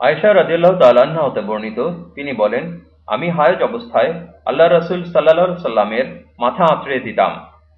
আয়েশা রাদিয়াল্লাহু তাআলা হতে বর্ণিত, তিনি বলেন, আমি হায়জ অবস্থায় আল্লাহ রসুল সাল্লাহ সাল্লামের মাথা আঁচড়ে দিতাম।